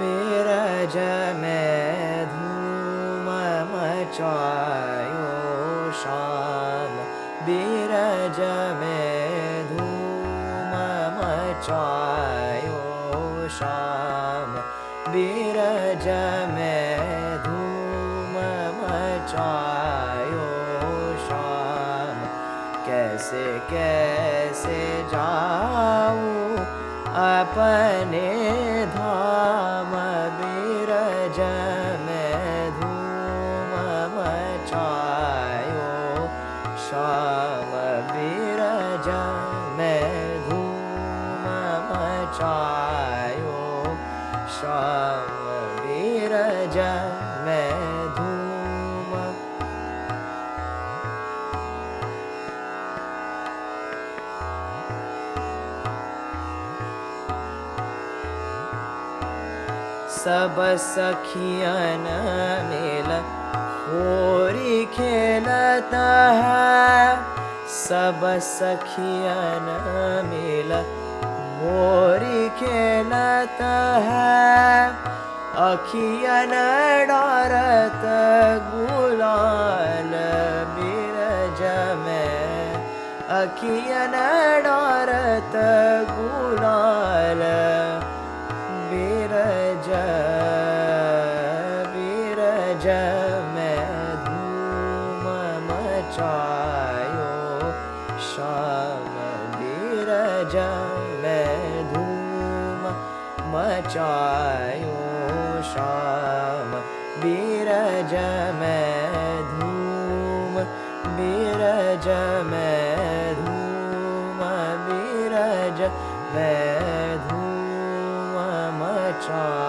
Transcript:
बिरज में धूम मचायो शाम बिरज में धूम मचायो शाम बिरज में धूम मचायो शाम कैसे कैसे जाऊं अपने धाम शाम बिरज में धूम मचायो शाम बिरज में धूम सब सखियन मेल खेलता है सब सखियन मेल होरी खेलता है। अखियन डारत गुलाल बिरज में अखियन डारत गुलाल बिरज बिरज में धूम मचायो बिरज में धूम मचायो शाम बिरज में धूम बिरज में धूम बिरज में धूम मचायो